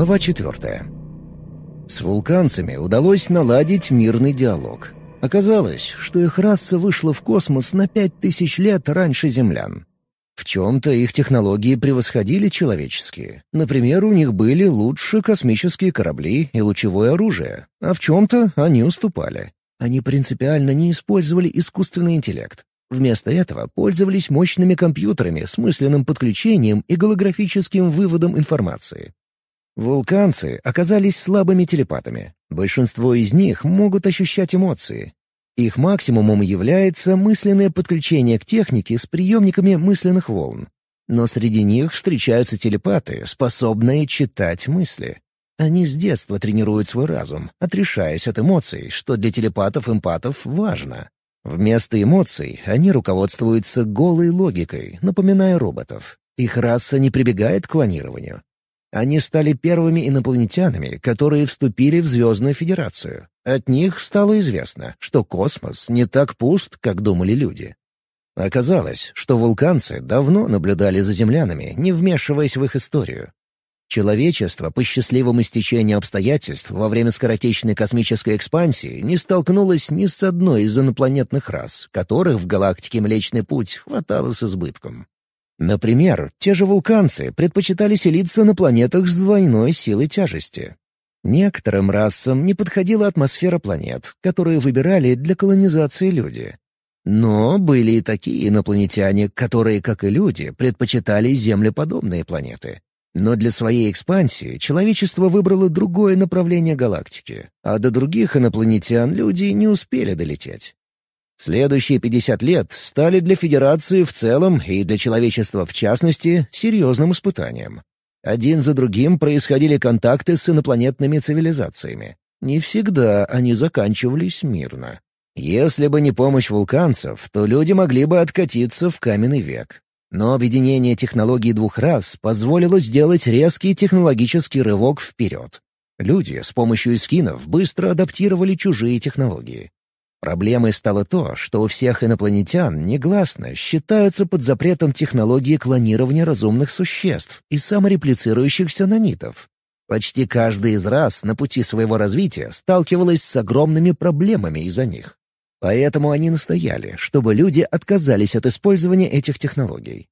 Глава четвертая. С вулканцами удалось наладить мирный диалог. Оказалось, что их раса вышла в космос на пять тысяч лет раньше землян. В чем-то их технологии превосходили человеческие. Например, у них были лучше космические корабли и лучевое оружие, а в чем-то они уступали. Они принципиально не использовали искусственный интеллект. Вместо этого пользовались мощными компьютерами с мысленным подключением и голографическим выводом информации. Вулканцы оказались слабыми телепатами. Большинство из них могут ощущать эмоции. Их максимумом является мысленное подключение к технике с приемниками мысленных волн. Но среди них встречаются телепаты, способные читать мысли. Они с детства тренируют свой разум, отрешаясь от эмоций, что для телепатов-эмпатов важно. Вместо эмоций они руководствуются голой логикой, напоминая роботов. Их раса не прибегает к клонированию. Они стали первыми инопланетянами, которые вступили в Звездную Федерацию. От них стало известно, что космос не так пуст, как думали люди. Оказалось, что вулканцы давно наблюдали за землянами, не вмешиваясь в их историю. Человечество по счастливому стечению обстоятельств во время скоротечной космической экспансии не столкнулось ни с одной из инопланетных рас, которых в галактике Млечный Путь хватало с избытком. Например, те же вулканцы предпочитали селиться на планетах с двойной силой тяжести. Некоторым расам не подходила атмосфера планет, которые выбирали для колонизации люди. Но были и такие инопланетяне, которые, как и люди, предпочитали землеподобные планеты. Но для своей экспансии человечество выбрало другое направление галактики, а до других инопланетян люди не успели долететь. Следующие 50 лет стали для Федерации в целом и для человечества в частности серьезным испытанием. Один за другим происходили контакты с инопланетными цивилизациями. Не всегда они заканчивались мирно. Если бы не помощь вулканцев, то люди могли бы откатиться в каменный век. Но объединение технологий двух рас позволило сделать резкий технологический рывок вперед. Люди с помощью скинов быстро адаптировали чужие технологии. Проблемой стало то, что у всех инопланетян негласно считаются под запретом технологии клонирования разумных существ и самореплицирующихся нанитов. Почти каждая из рас на пути своего развития сталкивалась с огромными проблемами из-за них. Поэтому они настояли, чтобы люди отказались от использования этих технологий.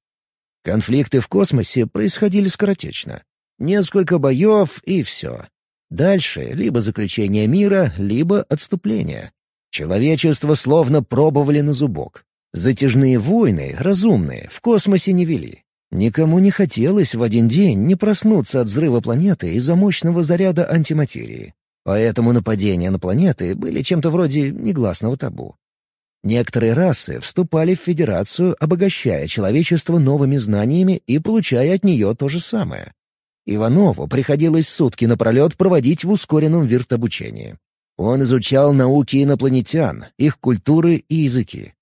Конфликты в космосе происходили скоротечно. Несколько боев и все. Дальше либо заключение мира, либо отступление. Человечество словно пробовали на зубок. Затяжные войны, разумные, в космосе не вели. Никому не хотелось в один день не проснуться от взрыва планеты из-за мощного заряда антиматерии. Поэтому нападения на планеты были чем-то вроде негласного табу. Некоторые расы вступали в Федерацию, обогащая человечество новыми знаниями и получая от нее то же самое. Иванову приходилось сутки напролет проводить в ускоренном виртобучении. Он изучал науки инопланетян, их культуры и языки.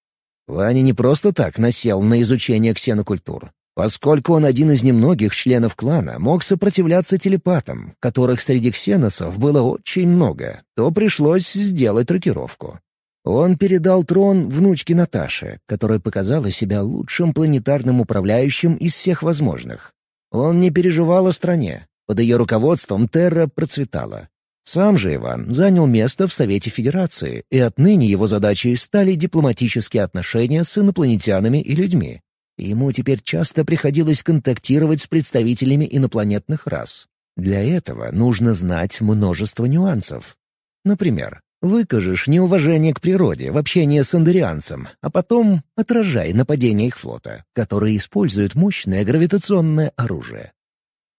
Ваня не просто так насел на изучение ксенокультур. Поскольку он один из немногих членов клана мог сопротивляться телепатам, которых среди ксеносов было очень много, то пришлось сделать рокировку. Он передал трон внучке Наташе, которая показала себя лучшим планетарным управляющим из всех возможных. Он не переживал о стране. Под ее руководством Терра процветала. Сам же Иван занял место в Совете Федерации, и отныне его задачей стали дипломатические отношения с инопланетянами и людьми. Ему теперь часто приходилось контактировать с представителями инопланетных рас. Для этого нужно знать множество нюансов. Например, выкажешь неуважение к природе в общении с андерианцем, а потом отражай нападение их флота, который использует мощное гравитационное оружие.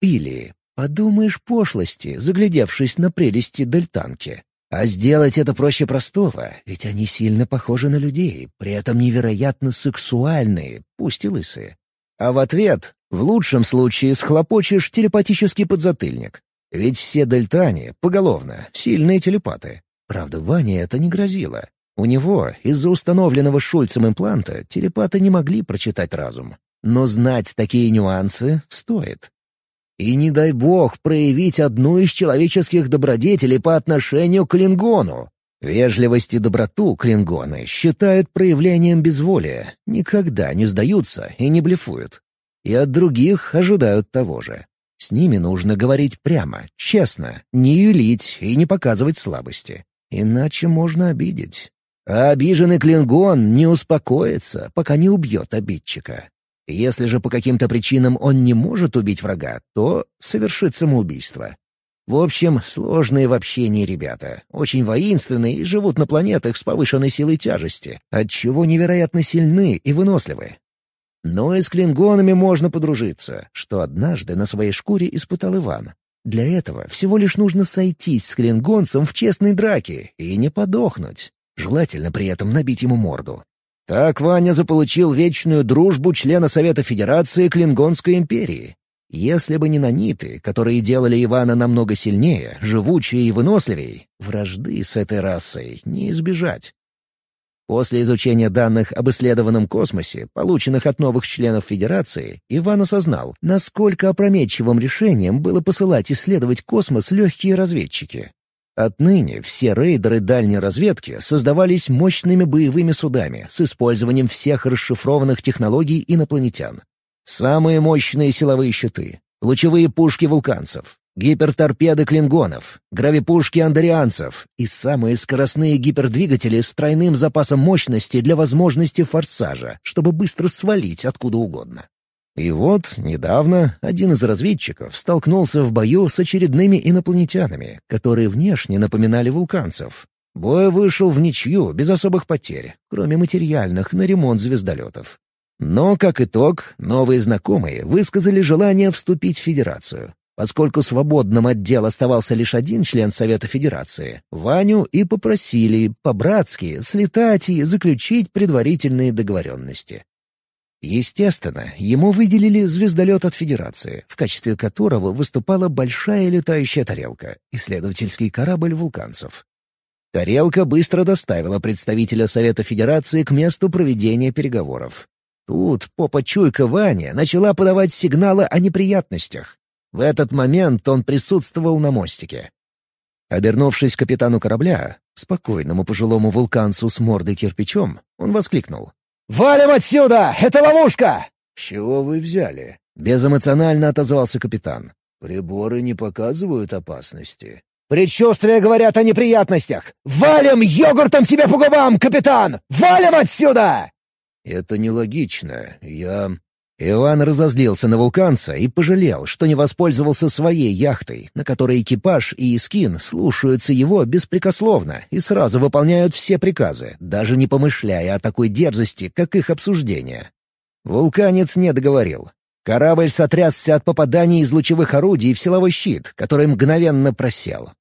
Или Подумаешь пошлости, заглядевшись на прелести дельтанки. А сделать это проще простого, ведь они сильно похожи на людей, при этом невероятно сексуальные, пусть и лысые. А в ответ, в лучшем случае, схлопочешь телепатический подзатыльник. Ведь все дельтане, поголовно, сильные телепаты. Правда, Ване это не грозило. У него, из-за установленного Шульцем импланта, телепаты не могли прочитать разум. Но знать такие нюансы стоит. И не дай бог проявить одну из человеческих добродетелей по отношению к Клингону. Вежливость и доброту клингоны считают проявлением безволия, никогда не сдаются и не блефуют. И от других ожидают того же. С ними нужно говорить прямо, честно, не юлить и не показывать слабости. Иначе можно обидеть. А обиженный клингон не успокоится, пока не убьет обидчика. Если же по каким-то причинам он не может убить врага, то совершит самоубийство. В общем, сложные в общении ребята, очень воинственные и живут на планетах с повышенной силой тяжести, отчего невероятно сильны и выносливы. Но и с клингонами можно подружиться, что однажды на своей шкуре испытал Иван. Для этого всего лишь нужно сойтись с клингонцем в честной драке и не подохнуть. Желательно при этом набить ему морду. Так Ваня заполучил вечную дружбу члена Совета Федерации Клингонской империи. Если бы не наниты, которые делали Ивана намного сильнее, живучее и выносливее, вражды с этой расой не избежать. После изучения данных об исследованном космосе, полученных от новых членов Федерации, Иван осознал, насколько опрометчивым решением было посылать исследовать космос легкие разведчики. Отныне все рейдеры дальней разведки создавались мощными боевыми судами с использованием всех расшифрованных технологий инопланетян. Самые мощные силовые щиты, лучевые пушки вулканцев, гиперторпеды клингонов, гравипушки андарианцев и самые скоростные гипердвигатели с тройным запасом мощности для возможности форсажа, чтобы быстро свалить откуда угодно. И вот, недавно, один из разведчиков столкнулся в бою с очередными инопланетянами, которые внешне напоминали вулканцев. Бой вышел в ничью, без особых потерь, кроме материальных на ремонт звездолетов. Но, как итог, новые знакомые высказали желание вступить в Федерацию. Поскольку свободным отдел оставался лишь один член Совета Федерации, Ваню и попросили по-братски слетать и заключить предварительные договоренности. Естественно, ему выделили звездолет от Федерации, в качестве которого выступала большая летающая тарелка, исследовательский корабль вулканцев. Тарелка быстро доставила представителя Совета Федерации к месту проведения переговоров. Тут попа-чуйка Ваня начала подавать сигналы о неприятностях. В этот момент он присутствовал на мостике. Обернувшись к капитану корабля, спокойному пожилому вулканцу с мордой кирпичом, он воскликнул. «Валим отсюда! Это ловушка!» «С чего вы взяли?» — безэмоционально отозвался капитан. «Приборы не показывают опасности». «Предчувствия говорят о неприятностях! Валим йогуртом тебе по губам, капитан! Валим отсюда!» «Это нелогично. Я...» Иван разозлился на вулканца и пожалел, что не воспользовался своей яхтой, на которой экипаж и Искин слушаются его беспрекословно и сразу выполняют все приказы, даже не помышляя о такой дерзости, как их обсуждение. Вулканец не договорил. Корабль сотрясся от попаданий из лучевых орудий в силовой щит, который мгновенно просел.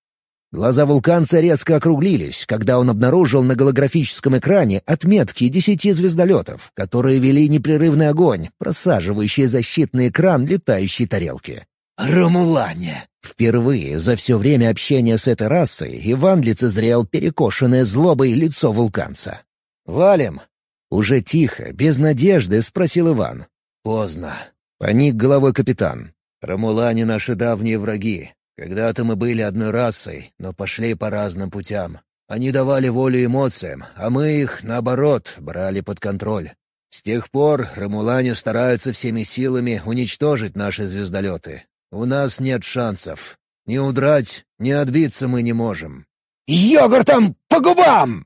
Глаза вулканца резко округлились, когда он обнаружил на голографическом экране отметки десяти звездолетов, которые вели непрерывный огонь, просаживающий защитный экран летающей тарелки. «Ромулане!» Впервые за все время общения с этой расой Иван лицезрел перекошенное злобой лицо вулканца. «Валим!» Уже тихо, без надежды, спросил Иван. «Поздно». Поник головой капитан. «Ромулане — наши давние враги. Когда-то мы были одной расой, но пошли по разным путям. Они давали волю эмоциям, а мы их, наоборот, брали под контроль. С тех пор ромулане стараются всеми силами уничтожить наши звездолеты. У нас нет шансов. Ни удрать, ни отбиться мы не можем. «Йогуртом по губам!»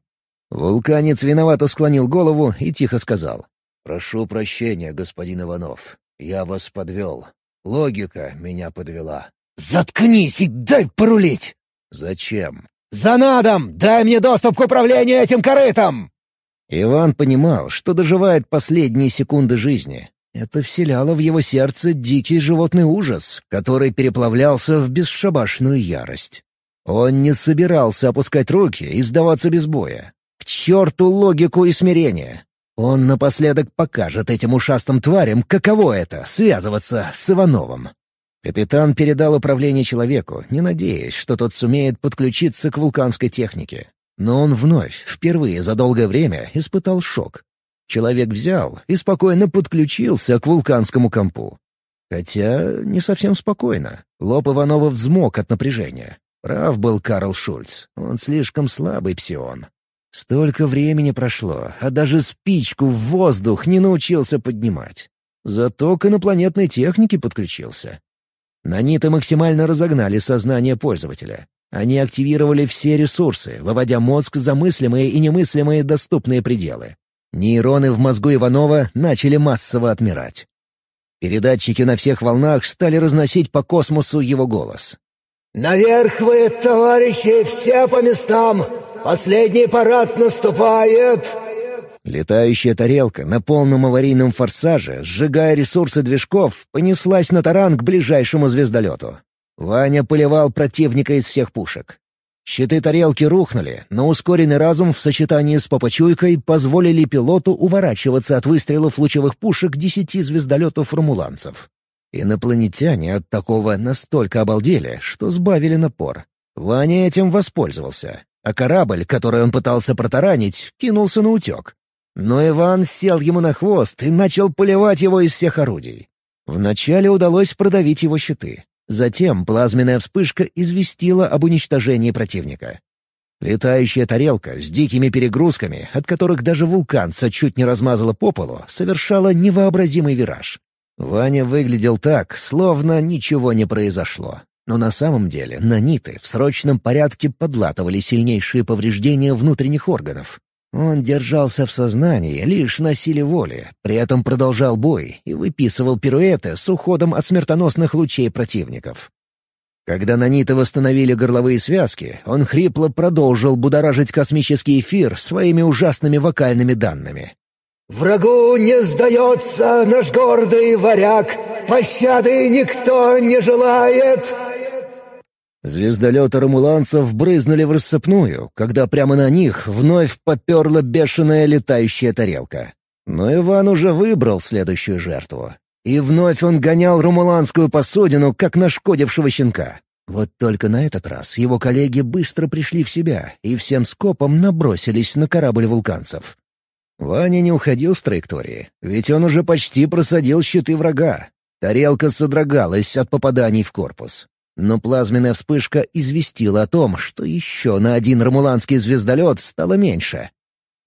Вулканец виновато склонил голову и тихо сказал. «Прошу прощения, господин Иванов. Я вас подвел. Логика меня подвела. «Заткнись и дай порулить!» «Зачем?» «За надом! Дай мне доступ к управлению этим корытом!» Иван понимал, что доживает последние секунды жизни. Это вселяло в его сердце дикий животный ужас, который переплавлялся в бесшабашную ярость. Он не собирался опускать руки и сдаваться без боя. К черту логику и смирение! Он напоследок покажет этим ушастым тварям, каково это — связываться с Ивановым. Капитан передал управление человеку, не надеясь, что тот сумеет подключиться к вулканской технике. Но он вновь, впервые за долгое время, испытал шок. Человек взял и спокойно подключился к вулканскому компу. Хотя не совсем спокойно. Лоб Иванова взмок от напряжения. Прав был Карл Шульц. Он слишком слабый псион. Столько времени прошло, а даже спичку в воздух не научился поднимать. Зато к инопланетной технике подключился. Наниты максимально разогнали сознание пользователя. Они активировали все ресурсы, выводя мозг за мыслимые и немыслимые доступные пределы. Нейроны в мозгу Иванова начали массово отмирать. Передатчики на всех волнах стали разносить по космосу его голос. «Наверх вы, товарищи, все по местам! Последний парад наступает!» Летающая тарелка на полном аварийном форсаже, сжигая ресурсы движков, понеслась на таран к ближайшему звездолету. Ваня поливал противника из всех пушек. Щиты тарелки рухнули, но ускоренный разум в сочетании с попочуйкой позволили пилоту уворачиваться от выстрелов лучевых пушек десяти звездолетов-формуланцев. Инопланетяне от такого настолько обалдели, что сбавили напор. Ваня этим воспользовался, а корабль, который он пытался протаранить, кинулся на утек. Но Иван сел ему на хвост и начал поливать его из всех орудий. Вначале удалось продавить его щиты. Затем плазменная вспышка известила об уничтожении противника. Летающая тарелка с дикими перегрузками, от которых даже вулканца чуть не размазала по полу, совершала невообразимый вираж. Ваня выглядел так, словно ничего не произошло. Но на самом деле наниты в срочном порядке подлатывали сильнейшие повреждения внутренних органов. Он держался в сознании лишь на силе воли, при этом продолжал бой и выписывал пируэты с уходом от смертоносных лучей противников. Когда наниты восстановили горловые связки, он хрипло продолжил будоражить космический эфир своими ужасными вокальными данными. «Врагу не сдается наш гордый варяг, пощады никто не желает!» Звездолеты ромуланцев брызнули в рассыпную, когда прямо на них вновь поперла бешеная летающая тарелка. Но Иван уже выбрал следующую жертву. И вновь он гонял румуланскую посудину, как нашкодившего щенка. Вот только на этот раз его коллеги быстро пришли в себя и всем скопом набросились на корабль вулканцев. Ваня не уходил с траектории, ведь он уже почти просадил щиты врага. Тарелка содрогалась от попаданий в корпус. Но плазменная вспышка известила о том, что еще на один ромуланский звездолет стало меньше.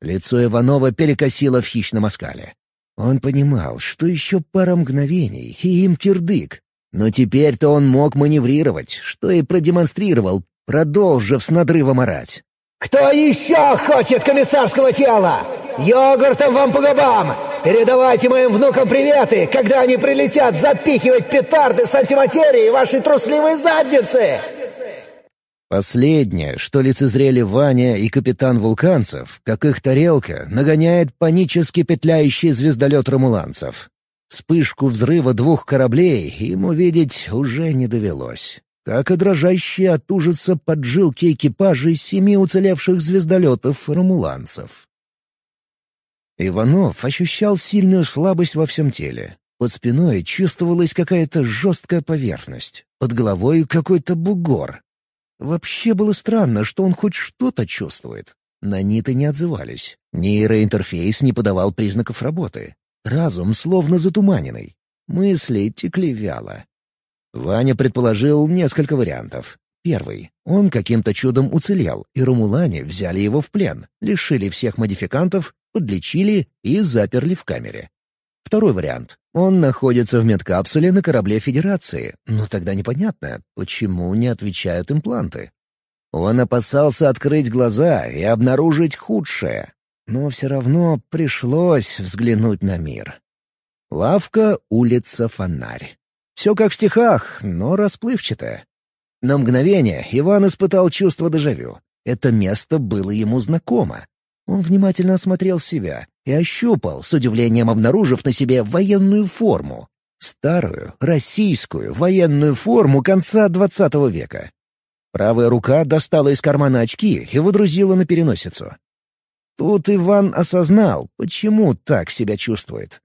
Лицо Иванова перекосило в хищном оскале. Он понимал, что еще пара мгновений, и им кирдык. Но теперь-то он мог маневрировать, что и продемонстрировал, продолжив с надрывом орать. «Кто еще хочет комиссарского тела? Йогуртом вам по губам! Передавайте моим внукам приветы, когда они прилетят запихивать петарды с антиматерией вашей трусливой задницы!» Последнее, что лицезрели Ваня и капитан Вулканцев, как их тарелка, нагоняет панически петляющий звездолет ромуланцев. Вспышку взрыва двух кораблей им увидеть уже не довелось. Как и дрожащие от ужаса поджилки экипажей семи уцелевших звездолетов ромуланцев. Иванов ощущал сильную слабость во всем теле. Под спиной чувствовалась какая-то жесткая поверхность, под головой какой-то бугор. Вообще было странно, что он хоть что-то чувствует. Наниты не отзывались. Нейроинтерфейс не подавал признаков работы. Разум словно затуманенный. Мысли текли вяло. Ваня предположил несколько вариантов. Первый. Он каким-то чудом уцелел, и румулане взяли его в плен, лишили всех модификантов подлечили и заперли в камере. Второй вариант. Он находится в медкапсуле на корабле Федерации, но тогда непонятно, почему не отвечают импланты. Он опасался открыть глаза и обнаружить худшее, но все равно пришлось взглянуть на мир. Лавка, улица, фонарь. Все как в стихах, но расплывчатое. На мгновение Иван испытал чувство дежавю. Это место было ему знакомо. Он внимательно осмотрел себя и ощупал, с удивлением обнаружив на себе военную форму. Старую, российскую, военную форму конца двадцатого века. Правая рука достала из кармана очки и выдрузила на переносицу. Тут Иван осознал, почему так себя чувствует.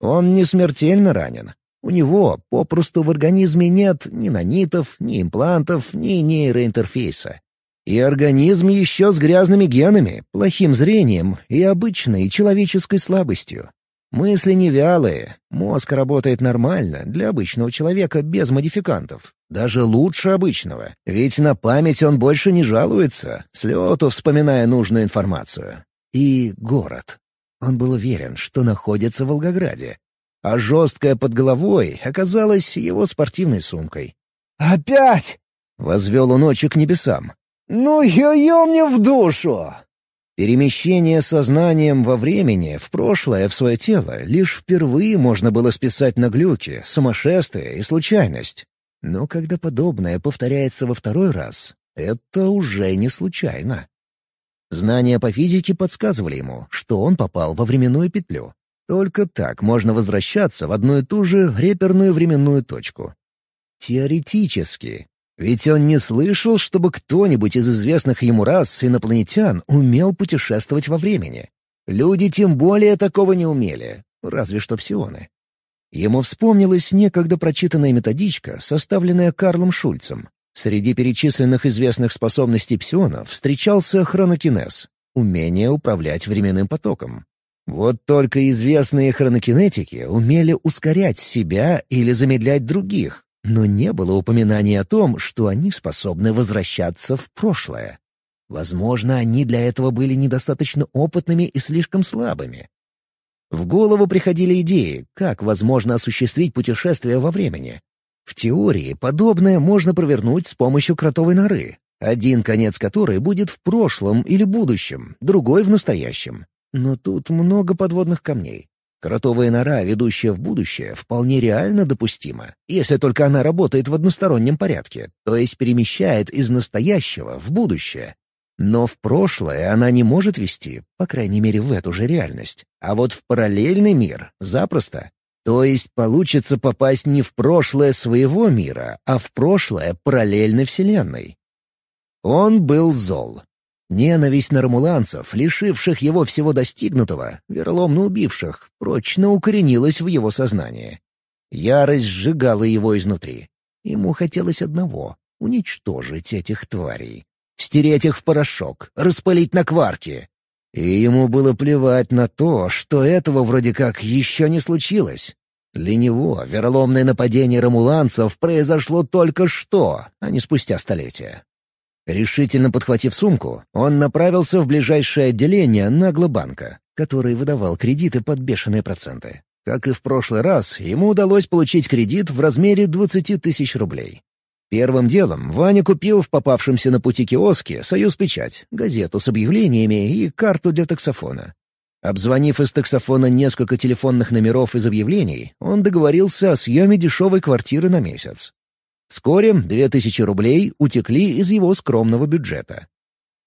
Он не смертельно ранен. У него попросту в организме нет ни нанитов, ни имплантов, ни нейроинтерфейса. И организм еще с грязными генами, плохим зрением и обычной человеческой слабостью. Мысли не вялые, мозг работает нормально для обычного человека без модификантов. Даже лучше обычного, ведь на память он больше не жалуется, с лету вспоминая нужную информацию. И город. Он был уверен, что находится в Волгограде. а жесткая под головой оказалась его спортивной сумкой. «Опять!» — возвел он очи к небесам. «Ну, ё-ё мне в душу!» Перемещение сознанием во времени в прошлое в свое тело лишь впервые можно было списать на глюки, сумасшествие и случайность. Но когда подобное повторяется во второй раз, это уже не случайно. Знания по физике подсказывали ему, что он попал во временную петлю. Только так можно возвращаться в одну и ту же реперную временную точку. Теоретически, ведь он не слышал, чтобы кто-нибудь из известных ему рас инопланетян умел путешествовать во времени. Люди тем более такого не умели, разве что псионы. Ему вспомнилась некогда прочитанная методичка, составленная Карлом Шульцем. Среди перечисленных известных способностей псионов встречался хронокинез — умение управлять временным потоком. Вот только известные хронокинетики умели ускорять себя или замедлять других, но не было упоминания о том, что они способны возвращаться в прошлое. Возможно, они для этого были недостаточно опытными и слишком слабыми. В голову приходили идеи, как возможно осуществить путешествие во времени. В теории подобное можно провернуть с помощью кротовой норы, один конец которой будет в прошлом или будущем, другой — в настоящем. Но тут много подводных камней. Кротовая нора, ведущая в будущее, вполне реально допустима, если только она работает в одностороннем порядке, то есть перемещает из настоящего в будущее. Но в прошлое она не может вести, по крайней мере в эту же реальность. А вот в параллельный мир — запросто. То есть получится попасть не в прошлое своего мира, а в прошлое параллельной вселенной. Он был зол. Ненависть на ромуланцев, лишивших его всего достигнутого, вероломно убивших, прочно укоренилась в его сознании. Ярость сжигала его изнутри. Ему хотелось одного — уничтожить этих тварей. Стереть их в порошок, распылить на кварки. И ему было плевать на то, что этого вроде как еще не случилось. Для него вероломное нападение ромуланцев произошло только что, а не спустя столетия. Решительно подхватив сумку, он направился в ближайшее отделение Наглобанка, который выдавал кредиты под бешеные проценты. Как и в прошлый раз, ему удалось получить кредит в размере 20 тысяч рублей. Первым делом Ваня купил в попавшемся на пути киоске «Союз Печать», газету с объявлениями и карту для таксофона. Обзвонив из таксофона несколько телефонных номеров из объявлений, он договорился о съеме дешевой квартиры на месяц. Вскоре две тысячи рублей утекли из его скромного бюджета.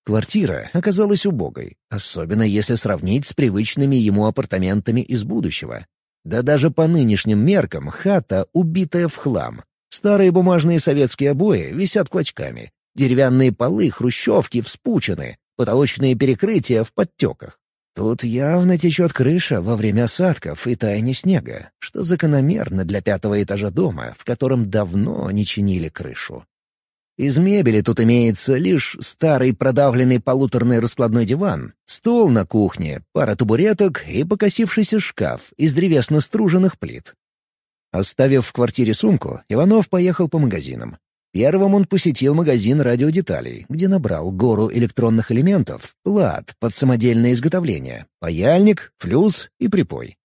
Квартира оказалась убогой, особенно если сравнить с привычными ему апартаментами из будущего. Да даже по нынешним меркам хата убитая в хлам. Старые бумажные советские обои висят клочками. Деревянные полы хрущевки вспучены, потолочные перекрытия в подтеках. Тут явно течет крыша во время осадков и таяния снега, что закономерно для пятого этажа дома, в котором давно не чинили крышу. Из мебели тут имеется лишь старый продавленный полуторный раскладной диван, стол на кухне, пара табуреток и покосившийся шкаф из древесно-струженных плит. Оставив в квартире сумку, Иванов поехал по магазинам. Первым он посетил магазин радиодеталей, где набрал гору электронных элементов, плат под самодельное изготовление, паяльник, флюс и припой.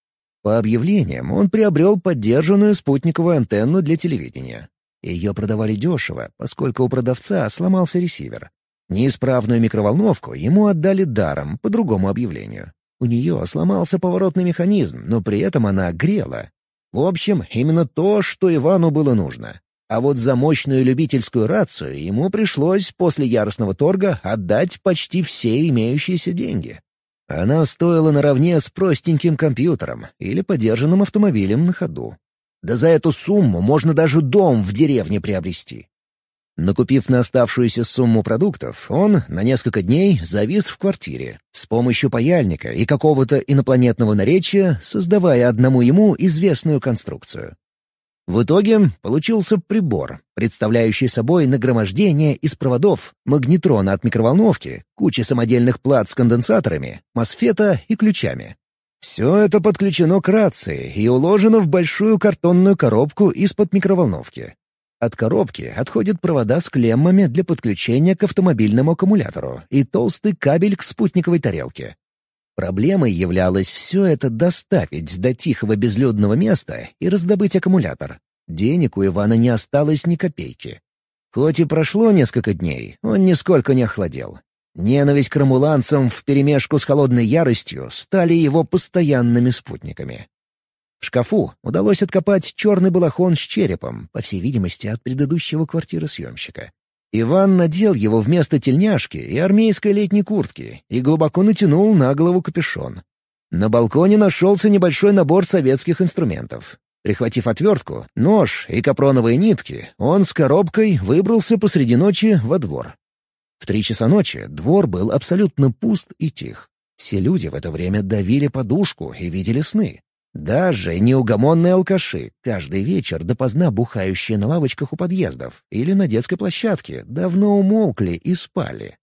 По объявлениям он приобрел поддержанную спутниковую антенну для телевидения. Ее продавали дешево, поскольку у продавца сломался ресивер. Неисправную микроволновку ему отдали даром по другому объявлению. У нее сломался поворотный механизм, но при этом она грела. В общем, именно то, что Ивану было нужно. А вот за мощную любительскую рацию ему пришлось после яростного торга отдать почти все имеющиеся деньги. Она стоила наравне с простеньким компьютером или подержанным автомобилем на ходу. Да за эту сумму можно даже дом в деревне приобрести. Накупив на оставшуюся сумму продуктов, он на несколько дней завис в квартире, с помощью паяльника и какого-то инопланетного наречия, создавая одному ему известную конструкцию. В итоге получился прибор, представляющий собой нагромождение из проводов, магнетрона от микроволновки, кучи самодельных плат с конденсаторами, мосфета и ключами. Все это подключено к рации и уложено в большую картонную коробку из-под микроволновки. От коробки отходят провода с клеммами для подключения к автомобильному аккумулятору и толстый кабель к спутниковой тарелке. Проблемой являлось все это доставить до тихого безлюдного места и раздобыть аккумулятор. Денег у Ивана не осталось ни копейки. Хоть и прошло несколько дней, он нисколько не охладел. Ненависть к рамуланцам вперемешку с холодной яростью стали его постоянными спутниками. В шкафу удалось откопать черный балахон с черепом, по всей видимости, от предыдущего квартиросъемщика. Иван надел его вместо тельняшки и армейской летней куртки и глубоко натянул на голову капюшон. На балконе нашелся небольшой набор советских инструментов. Прихватив отвертку, нож и капроновые нитки, он с коробкой выбрался посреди ночи во двор. В три часа ночи двор был абсолютно пуст и тих. Все люди в это время давили подушку и видели сны. Даже неугомонные алкаши, каждый вечер допоздна бухающие на лавочках у подъездов или на детской площадке, давно умолкли и спали.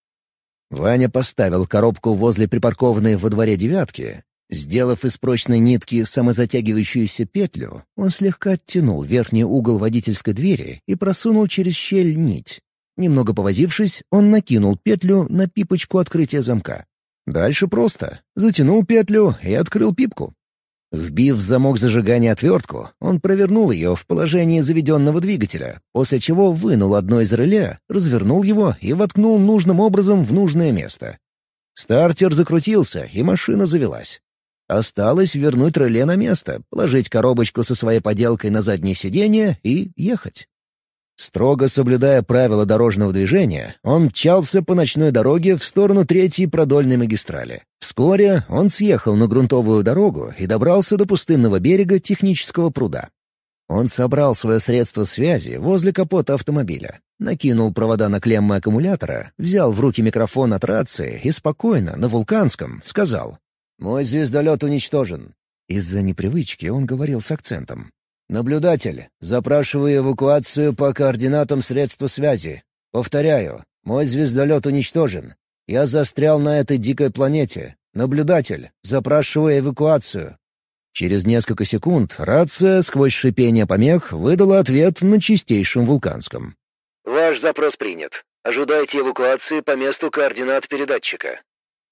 Ваня поставил коробку возле припаркованной во дворе девятки. Сделав из прочной нитки самозатягивающуюся петлю, он слегка оттянул верхний угол водительской двери и просунул через щель нить. Немного повозившись, он накинул петлю на пипочку открытия замка. Дальше просто. Затянул петлю и открыл пипку. Вбив в замок зажигания отвертку, он провернул ее в положении заведенного двигателя, после чего вынул одно из реле, развернул его и воткнул нужным образом в нужное место. Стартер закрутился, и машина завелась. Осталось вернуть реле на место, положить коробочку со своей поделкой на заднее сиденье и ехать. Строго соблюдая правила дорожного движения, он мчался по ночной дороге в сторону третьей продольной магистрали. Вскоре он съехал на грунтовую дорогу и добрался до пустынного берега технического пруда. Он собрал свое средство связи возле капота автомобиля, накинул провода на клеммы аккумулятора, взял в руки микрофон от рации и спокойно, на вулканском, сказал «Мой звездолет уничтожен». Из-за непривычки он говорил с акцентом. «Наблюдатель, запрашиваю эвакуацию по координатам средства связи. Повторяю, мой звездолет уничтожен. Я застрял на этой дикой планете. Наблюдатель, запрашиваю эвакуацию». Через несколько секунд рация сквозь шипение помех выдала ответ на чистейшем вулканском. «Ваш запрос принят. Ожидайте эвакуации по месту координат передатчика».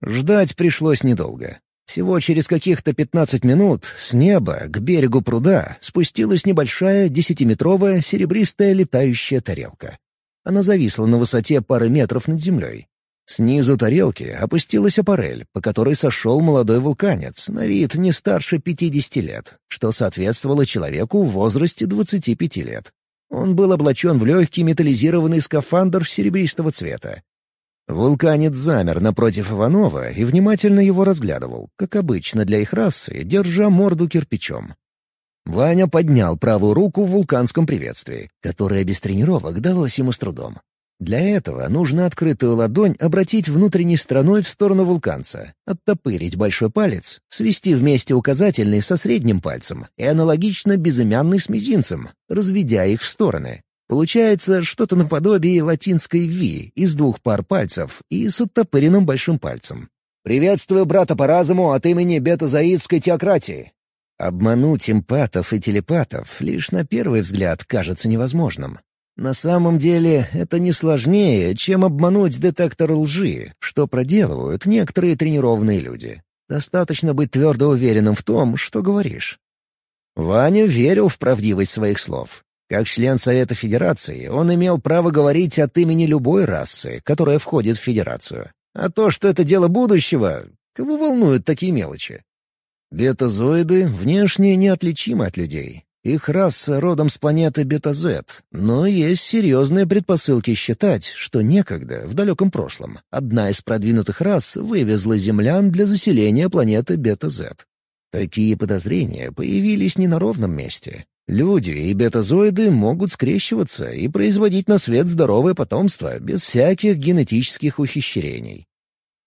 Ждать пришлось недолго. Всего через каких-то 15 минут с неба к берегу пруда спустилась небольшая десятиметровая серебристая летающая тарелка. Она зависла на высоте пары метров над землей. Снизу тарелки опустилась аппарель, по которой сошел молодой вулканец, на вид не старше 50 лет, что соответствовало человеку в возрасте 25 лет. Он был облачен в легкий металлизированный скафандр серебристого цвета, Вулканец замер напротив Иванова и внимательно его разглядывал, как обычно для их расы, держа морду кирпичом. Ваня поднял правую руку в вулканском приветствии, которое без тренировок далось ему с трудом. Для этого нужно открытую ладонь обратить внутренней стороной в сторону вулканца, оттопырить большой палец, свести вместе указательный со средним пальцем и аналогично безымянный с мизинцем, разведя их в стороны. Получается что-то наподобие латинской «ви» из двух пар пальцев и с оттопыренным большим пальцем. «Приветствую брата по разуму от имени бета-заидской теократии». Обмануть эмпатов и телепатов лишь на первый взгляд кажется невозможным. На самом деле это не сложнее, чем обмануть детектор лжи, что проделывают некоторые тренированные люди. Достаточно быть твердо уверенным в том, что говоришь. Ваня верил в правдивость своих слов. Как член Совета Федерации, он имел право говорить от имени любой расы, которая входит в Федерацию. А то, что это дело будущего, кого волнуют такие мелочи? Бетазоиды внешне неотличимы от людей. Их раса родом с планеты Бета-Z, но есть серьезные предпосылки считать, что некогда, в далеком прошлом, одна из продвинутых рас вывезла землян для заселения планеты Бета-Z. Такие подозрения появились не на ровном месте. Люди и бетазоиды могут скрещиваться и производить на свет здоровое потомство без всяких генетических ухищрений.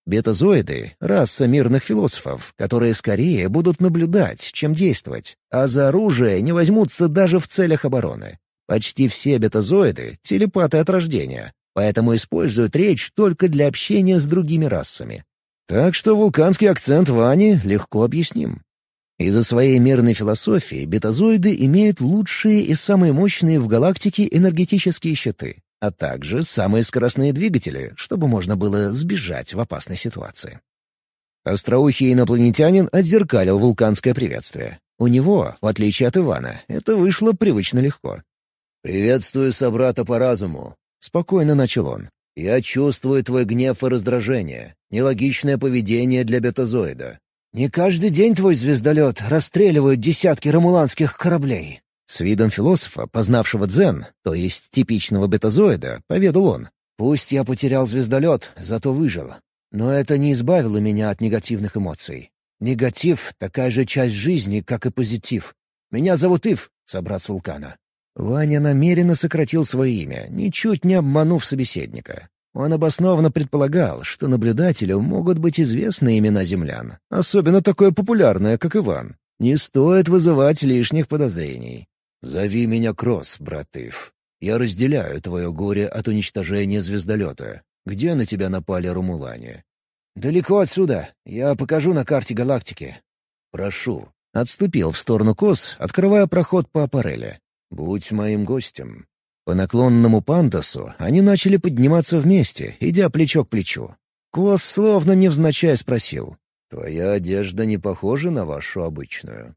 Бетазоиды — раса мирных философов, которые скорее будут наблюдать, чем действовать, а за оружие не возьмутся даже в целях обороны. Почти все бетазоиды — телепаты от рождения, поэтому используют речь только для общения с другими расами. Так что вулканский акцент Вани легко объясним. Из-за своей мирной философии бетазоиды имеют лучшие и самые мощные в галактике энергетические щиты, а также самые скоростные двигатели, чтобы можно было сбежать в опасной ситуации. Остроухий инопланетянин отзеркалил вулканское приветствие. У него, в отличие от Ивана, это вышло привычно легко. «Приветствую собрата по разуму», — спокойно начал он. «Я чувствую твой гнев и раздражение. Нелогичное поведение для бетазоида. «Не каждый день твой звездолет расстреливают десятки ромуланских кораблей». С видом философа, познавшего дзен, то есть типичного бетазоида, поведал он. «Пусть я потерял звездолет, зато выжил. Но это не избавило меня от негативных эмоций. Негатив — такая же часть жизни, как и позитив. Меня зовут Ив, собрат с вулкана». Ваня намеренно сократил свое имя, ничуть не обманув собеседника. Он обоснованно предполагал, что наблюдателю могут быть известны имена землян, особенно такое популярное, как Иван. Не стоит вызывать лишних подозрений. «Зови меня Кросс, брат Ив. Я разделяю твое горе от уничтожения звездолета. Где на тебя напали ромулане?» «Далеко отсюда. Я покажу на карте галактики». «Прошу». Отступил в сторону Кос, открывая проход по аппарели. «Будь моим гостем. По наклонному пандусу они начали подниматься вместе, идя плечо к плечу. Кос словно невзначай спросил. «Твоя одежда не похожа на вашу обычную?»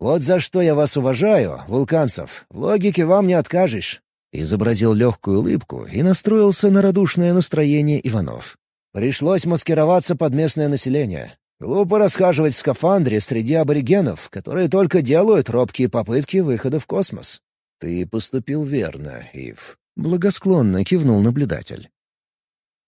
«Вот за что я вас уважаю, вулканцев. В логике вам не откажешь». Изобразил легкую улыбку и настроился на радушное настроение Иванов. «Пришлось маскироваться под местное население. Глупо расхаживать в скафандре среди аборигенов, которые только делают робкие попытки выхода в космос. «Ты поступил верно, Ив», — благосклонно кивнул наблюдатель.